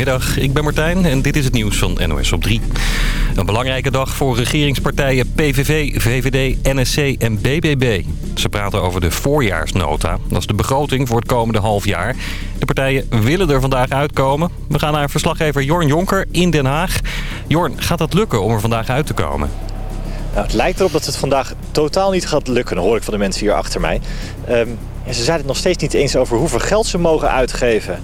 Goedemiddag, ik ben Martijn en dit is het nieuws van NOS op 3. Een belangrijke dag voor regeringspartijen PVV, VVD, NSC en BBB. Ze praten over de voorjaarsnota. Dat is de begroting voor het komende half jaar. De partijen willen er vandaag uitkomen. We gaan naar verslaggever Jorn Jonker in Den Haag. Jorn, gaat dat lukken om er vandaag uit te komen? Nou, het lijkt erop dat het vandaag totaal niet gaat lukken, hoor ik van de mensen hier achter mij. Um, en ze zijn het nog steeds niet eens over hoeveel geld ze mogen uitgeven.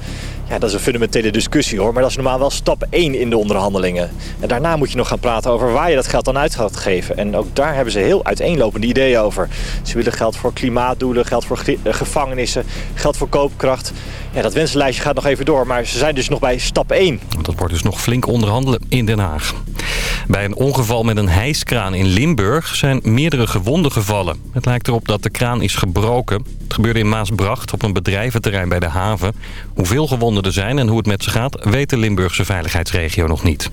Ja, dat is een fundamentele discussie hoor. Maar dat is normaal wel stap 1 in de onderhandelingen. En daarna moet je nog gaan praten over waar je dat geld dan uit gaat geven. En ook daar hebben ze heel uiteenlopende ideeën over. Ze willen geld voor klimaatdoelen, geld voor eh, gevangenissen, geld voor koopkracht. Ja, dat wensenlijstje gaat nog even door. Maar ze zijn dus nog bij stap 1. Dat wordt dus nog flink onderhandelen in Den Haag. Bij een ongeval met een hijskraan in Limburg zijn meerdere gewonden gevallen. Het lijkt erop dat de kraan is gebroken. Het gebeurde in Maasbracht op een bedrijventerrein bij de haven. Hoeveel gewonden er zijn en hoe het met ze gaat... weet de Limburgse veiligheidsregio nog niet.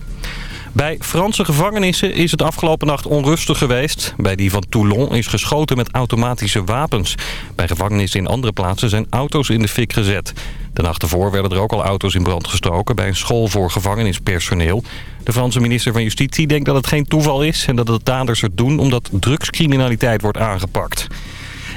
Bij Franse gevangenissen is het afgelopen nacht onrustig geweest. Bij die van Toulon is geschoten met automatische wapens. Bij gevangenissen in andere plaatsen zijn auto's in de fik gezet. De nacht ervoor werden er ook al auto's in brand gestoken... bij een school voor gevangenispersoneel. De Franse minister van Justitie denkt dat het geen toeval is... en dat de daders het doen omdat drugscriminaliteit wordt aangepakt.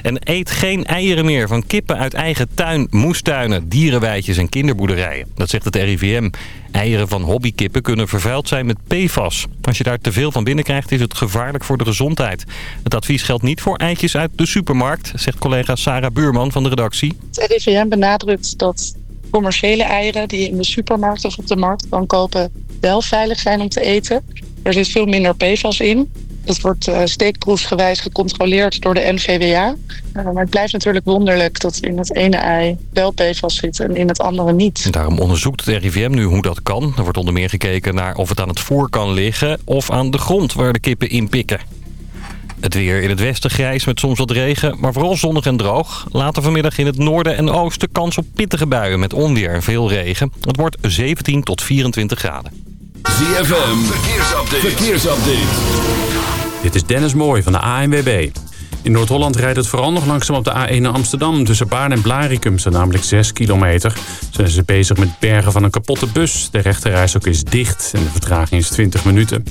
En eet geen eieren meer van kippen uit eigen tuin, moestuinen, dierenweidjes en kinderboerderijen. Dat zegt het RIVM. Eieren van hobbykippen kunnen vervuild zijn met PFAS. Als je daar te veel van binnenkrijgt is het gevaarlijk voor de gezondheid. Het advies geldt niet voor eitjes uit de supermarkt, zegt collega Sarah Buurman van de redactie. Het RIVM benadrukt dat commerciële eieren die je in de supermarkt of op de markt kan kopen wel veilig zijn om te eten. Er zit veel minder PFAS in. Dat wordt uh, steekproefsgewijs gecontroleerd door de NVWA. Uh, maar het blijft natuurlijk wonderlijk dat in het ene ei wel PFAS zit en in het andere niet. En daarom onderzoekt het RIVM nu hoe dat kan. Er wordt onder meer gekeken naar of het aan het voer kan liggen of aan de grond waar de kippen in pikken. Het weer in het westen grijs met soms wat regen, maar vooral zonnig en droog. Later vanmiddag in het noorden en oosten kans op pittige buien met onweer en veel regen. Het wordt 17 tot 24 graden. ZFM, verkeersupdate. verkeersupdate. Dit is Dennis Mooij van de ANWB. In Noord-Holland rijdt het vooral nog langzaam op de A1 naar Amsterdam. Tussen Baarn en Blaricum zijn namelijk 6 kilometer. Zijn ze bezig met bergen van een kapotte bus. De rechterreis ook is dicht en de vertraging is 20 minuten.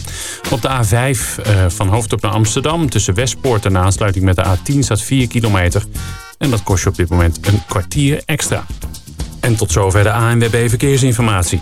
Op de A5 uh, eh, van Hoofddorp naar Amsterdam... tussen Westpoort en aansluiting met de A10 staat 4 kilometer. En dat kost je op dit moment een kwartier extra. En tot zover de ANWB Verkeersinformatie.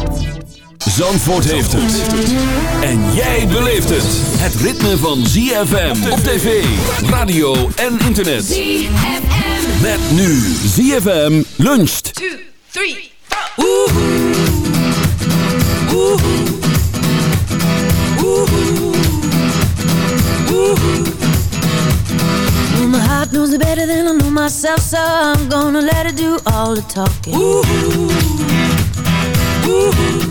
Zandvoort heeft het. En jij beleeft het. Het ritme van ZFM op tv, radio en internet. ZFM. Met nu ZFM luncht. 2, 3, 4. Oeh. Oeh. My heart knows it better than I know myself So I'm gonna let it do all the talking Ooh. Ooh.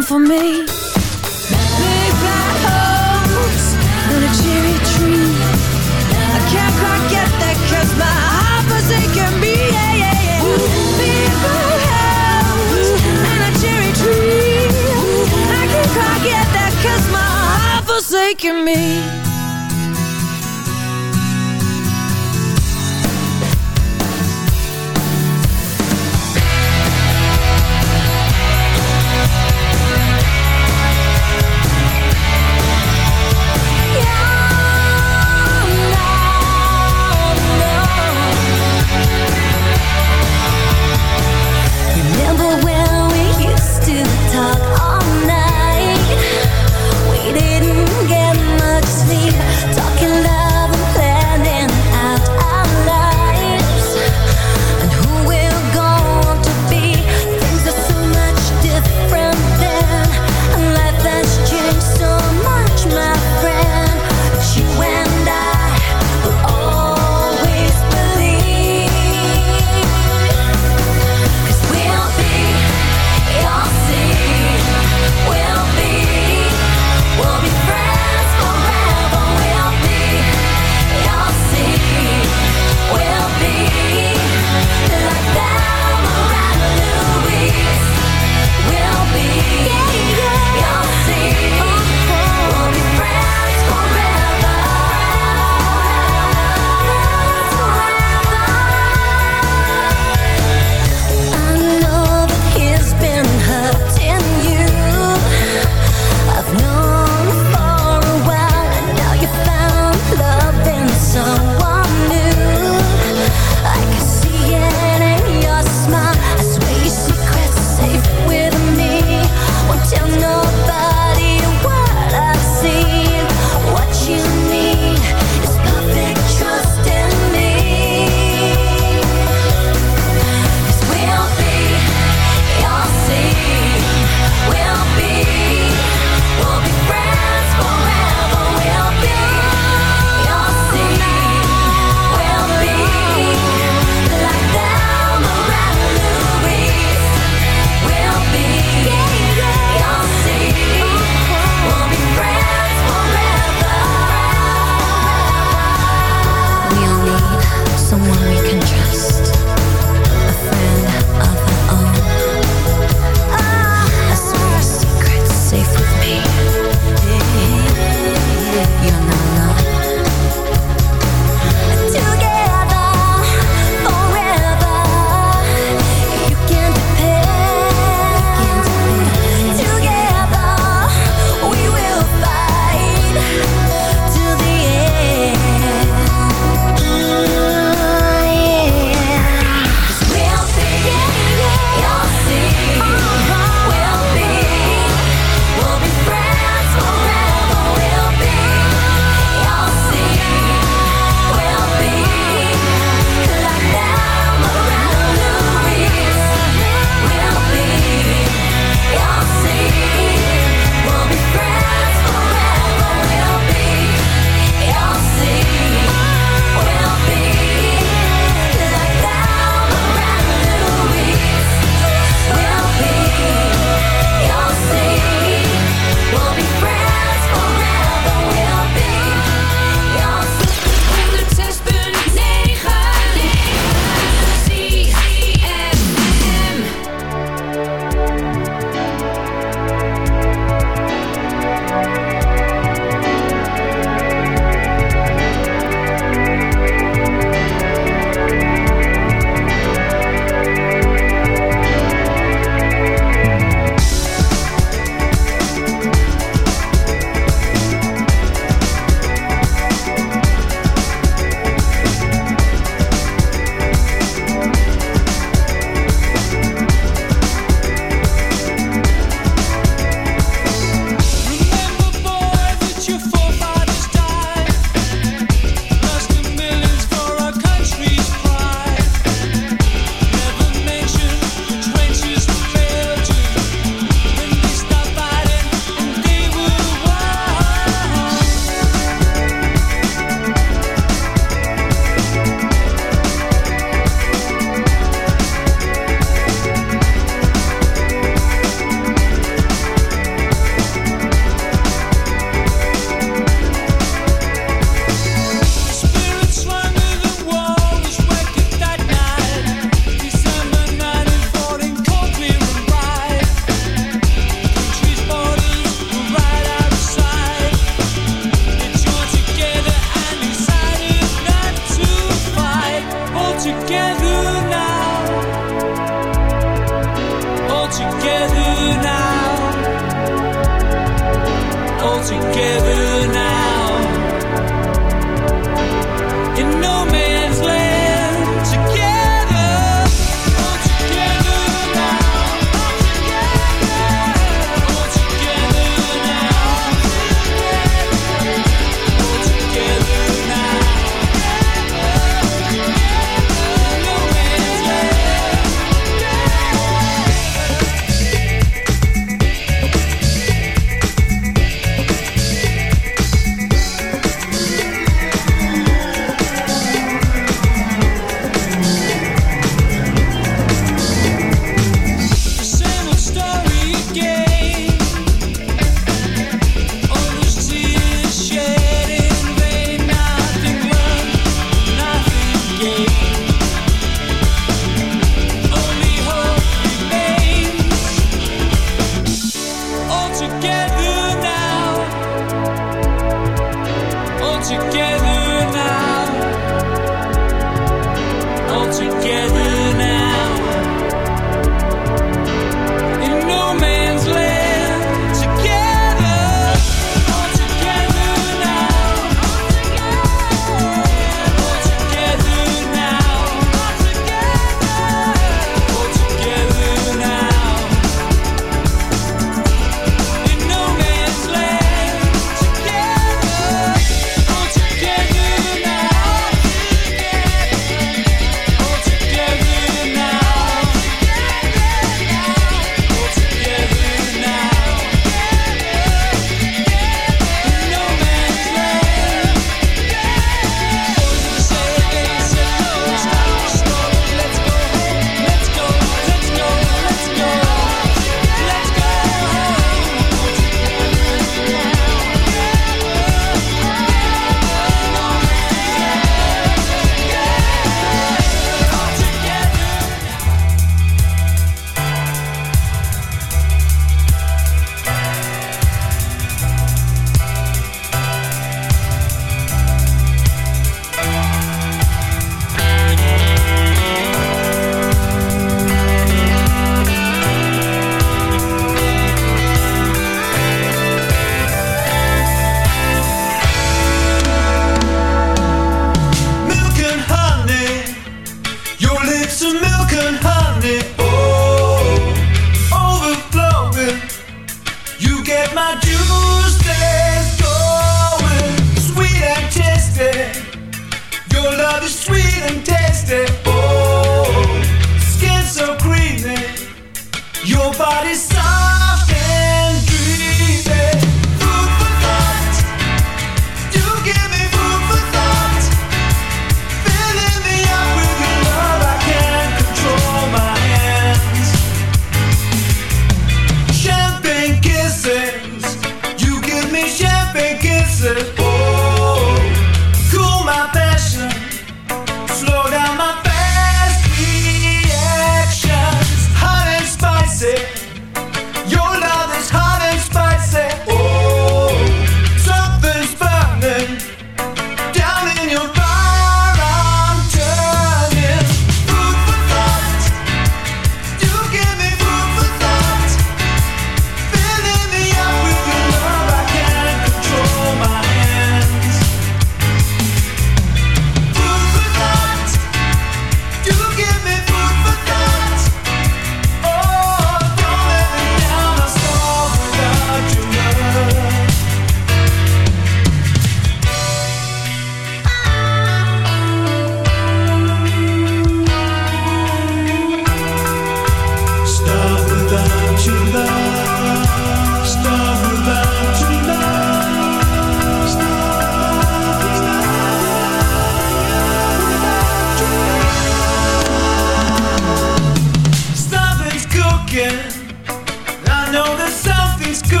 not for me. Big black holes and a cherry tree. I can't quite get that 'cause my heart forsaken me. Yeah, yeah, yeah. Big black house and a cherry tree. I can't quite get that 'cause my heart forsaken me.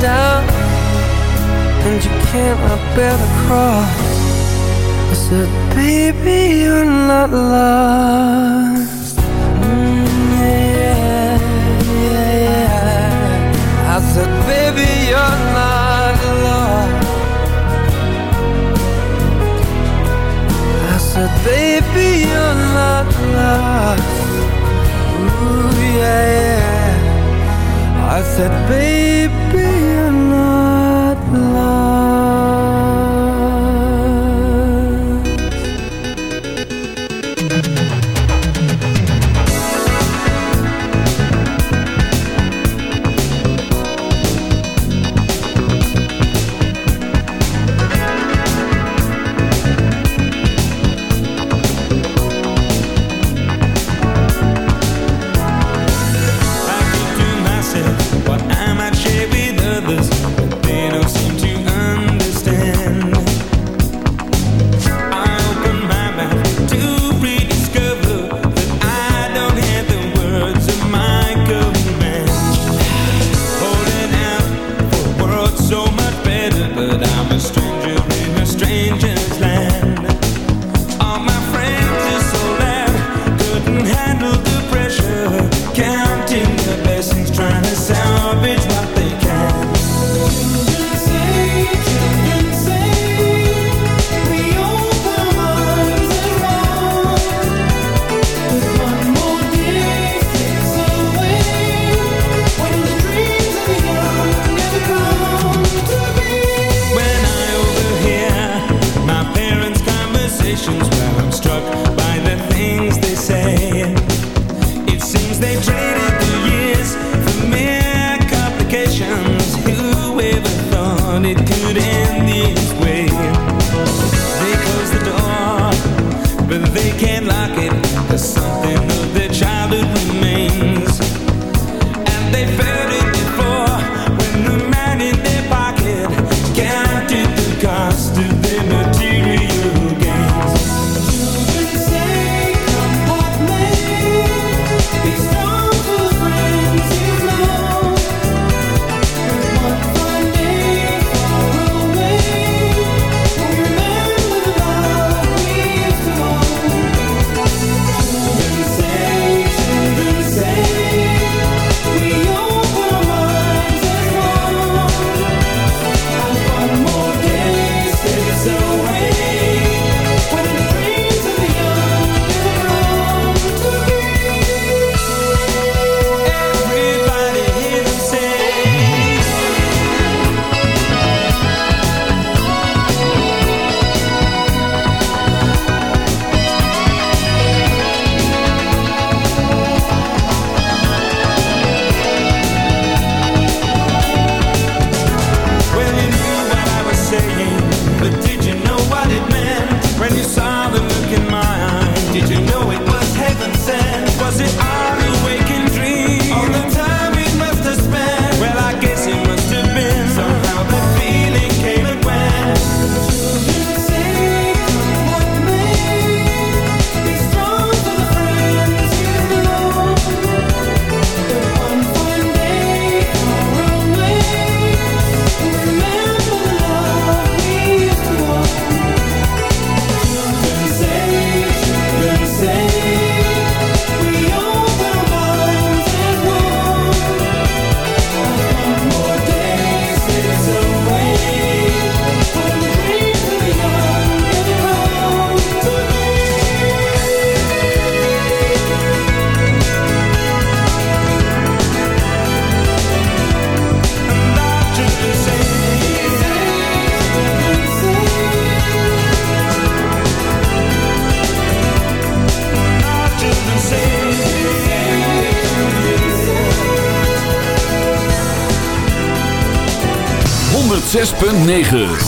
down, and you cannot bear the cross. I said, baby, you're not lost. Not. Ooh, yeah, yeah. I said, baby, 106.9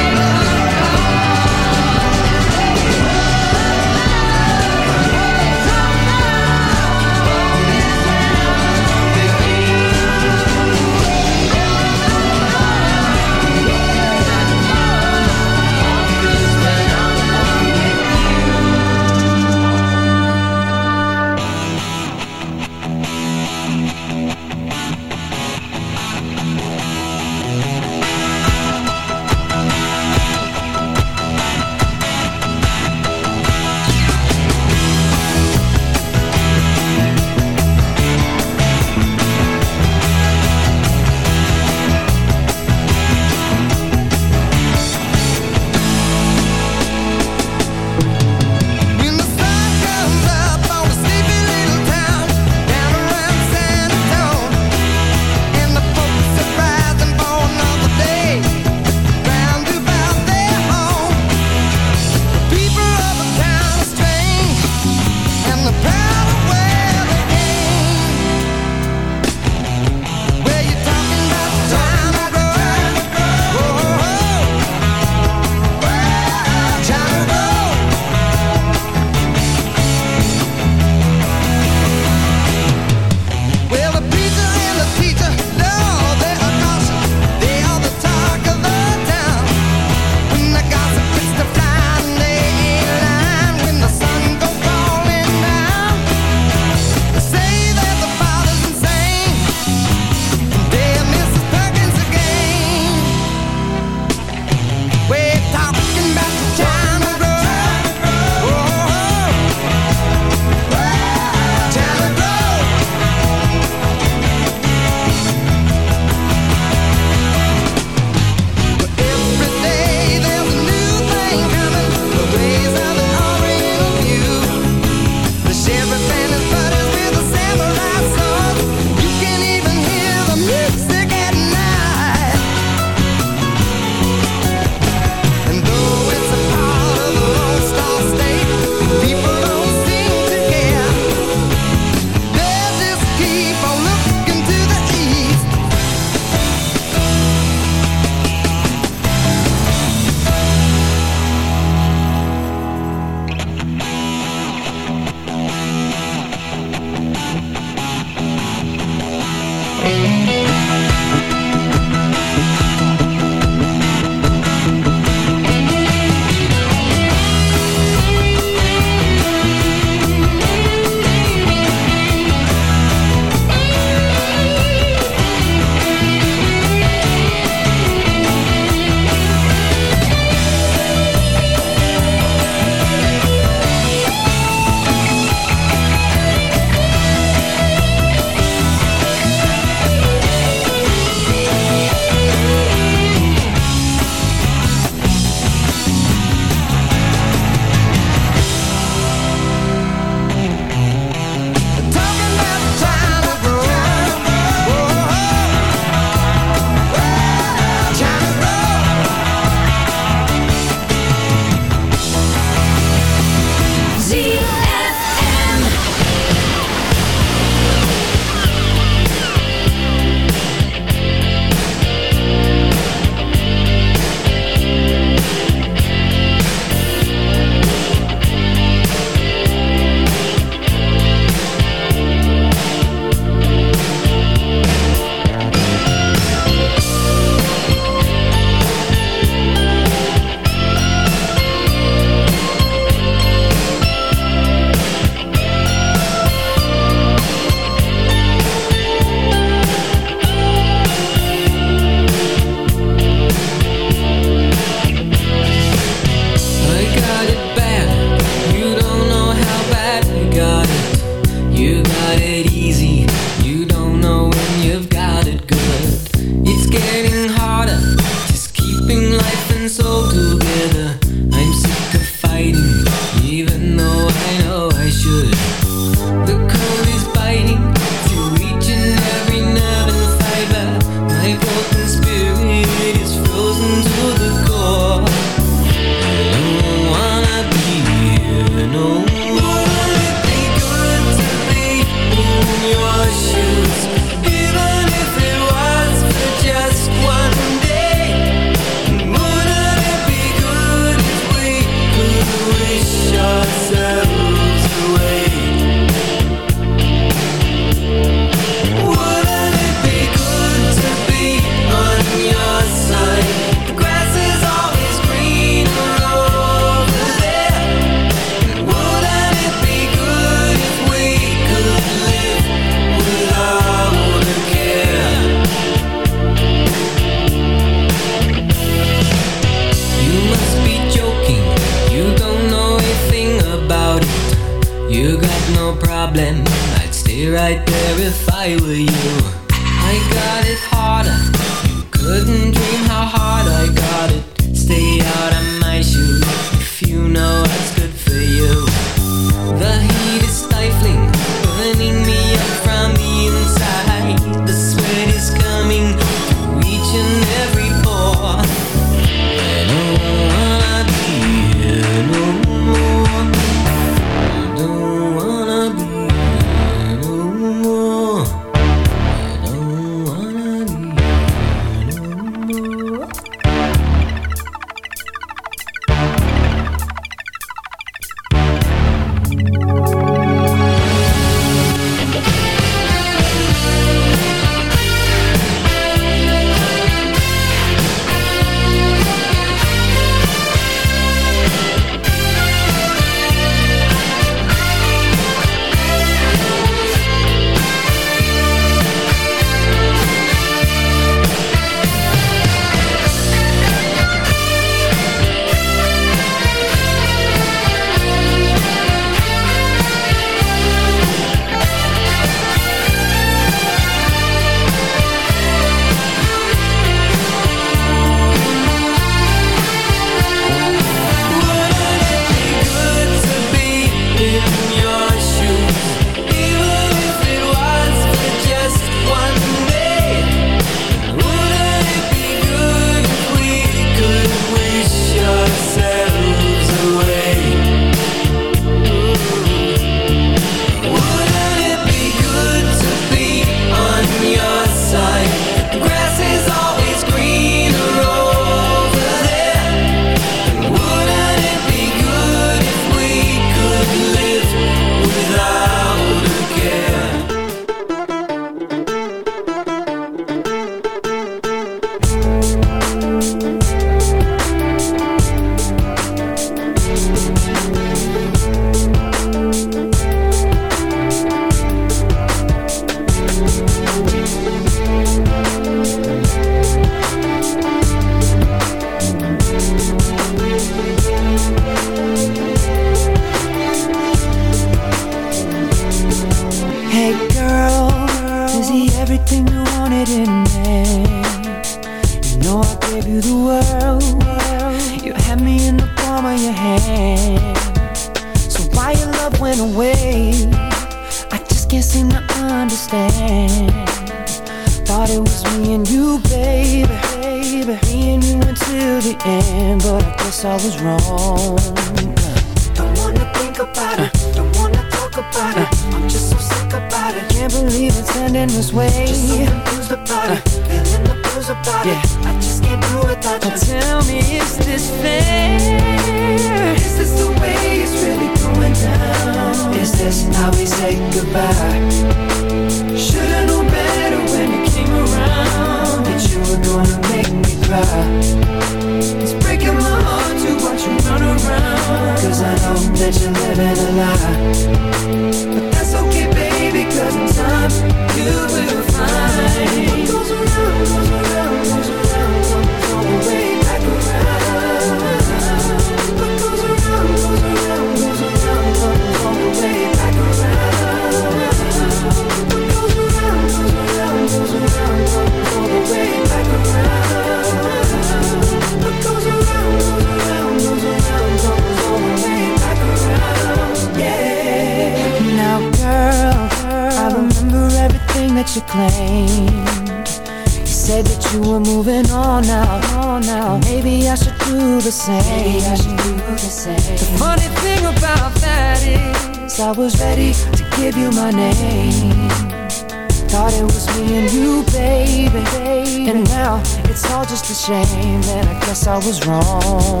it's all just a shame, and I guess I was wrong. Uh.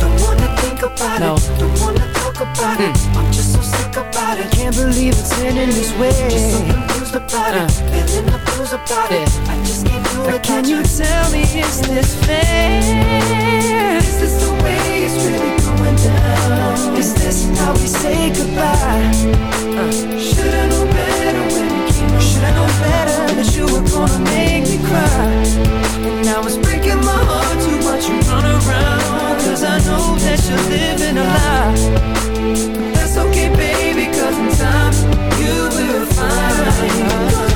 Don't wanna think about no. it, don't wanna talk about mm. it. Hmm. I'm just so sick about it. Can't believe it's ending this way. Just so confused about uh. it, feeling the blues about yeah. it. I just can't do it. Can you tell me is this fair? Is this the way it's really going down? Is this how we say goodbye? Uh. Should've known better when. I know better that you were gonna make me cry. And now it's breaking my heart you run I know that you're living a lie. That's okay baby cause in time you will find.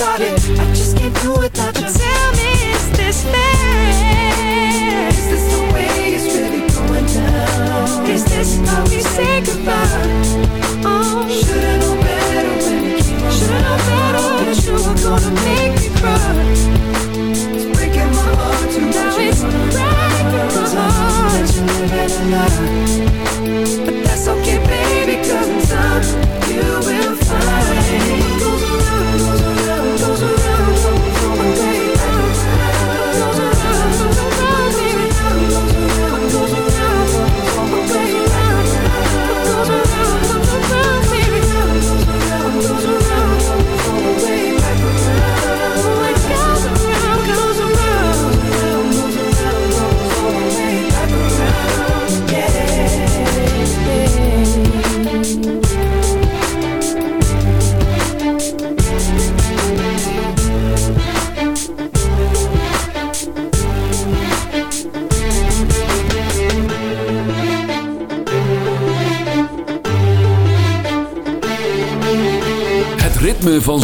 without it I just can't do without you Tell me, is this fair? Is this the way it's really going down? Is this how we say goodbye?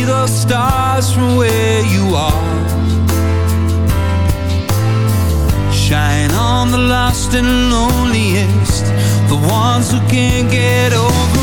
see those stars from where you are. Shine on the lost and loneliest The ones who can't get over.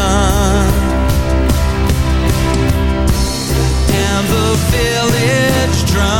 sun. And the village drum